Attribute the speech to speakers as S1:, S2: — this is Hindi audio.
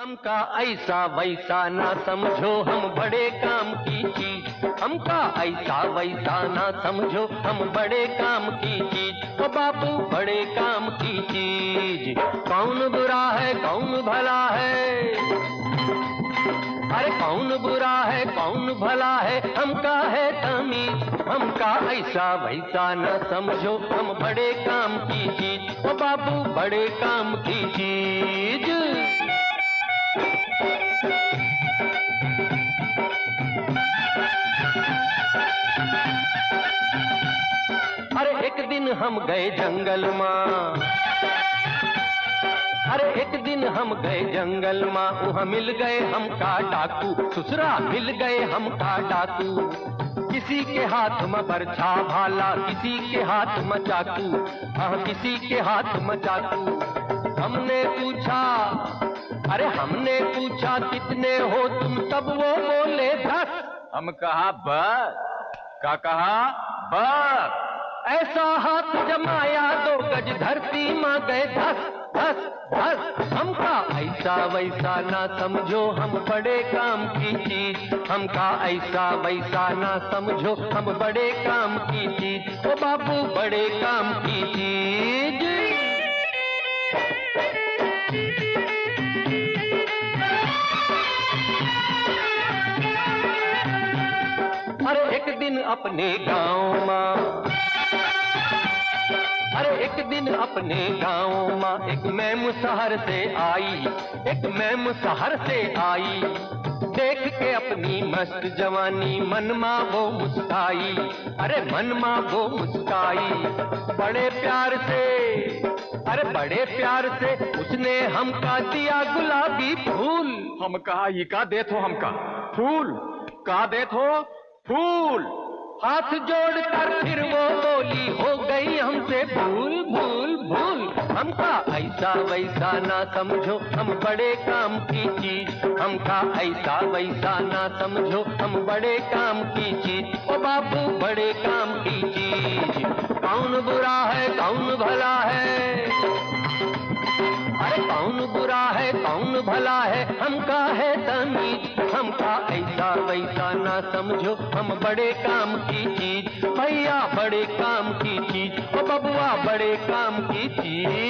S1: हमका ऐसा वैसा ना समझो, हम बड़े काम की चीज़। हमका ऐसा वैसा ना समझो, हम बड़े काम की चीज़। ओ बापू बड़े काम की चीज़। कौन बुरा है, कौन भला है? अरे कौन बुरा है, कौन भला है? हमका है तमीज। हमका ऐसा वैसा न समझो, हम बड़े काम की चीज़। ओ बाबू, बड़े काम की चीज़। अरे एक दिन हम गए जंगल माँ। अरे एक दिन हम गए जंगल माँ। वहाँ मिल गए हम का डाकू। ससुरा, मिल गए हम का डाकू। किसी के हाथ में बरछा भाला, किसी के हाथ में चाकू। हाँ किसी के हाथ में चाकू। हमने पूछा, अरे हमने पूछा, कितने हो तुम? तब वो बोले, दस।
S2: हम कहा, बस। का कहा? बस।
S1: ऐसा हाथ जमाया दो गज धरती माँ गए धस धस धस। हमका ऐसा वैसा ना समझो, हम बड़े काम की चीज़। हमका ऐसा वैसा ना समझो, हम बड़े काम की चीज़। ओ बाबू, बड़े काम की चीज़। अपने गाँव माँ। अरे एक दिन अपने गाँव माँ, एक मैम शहर से आई, एक मैम शहर से आई। देख के अपनी मस्त जवानी मनमा वो मुस्काई, अरे मन मनमा वो मुस्काई। बड़े प्यार से, अरे बड़े प्यार से उसने हमका दिया गुलाबी फूल।
S2: हम कहा ये का देत हो हमका? फूल? का देत हो फूल?
S1: हाथ जोड़कर फिर वो बोली, हो गई हमसे भूल भूल भूल। हमका ऐसा वैसा ना समझो, हम बड़े काम की चीज़। हमका ऐसा वैसा ना समझो, हम बड़े काम की चीज़। ओ बाबू, बड़े काम की चीज़। कौन बुरा है, कौन भला है? अरे कौन बुरा है, कौन भला है? हम का है तमीज, हमका ऐसा वैसा ना समझो, हम बड़े काम की चीज़। भैया बड़े काम की चीज़, ओ बबुआ बड़े काम की चीज़।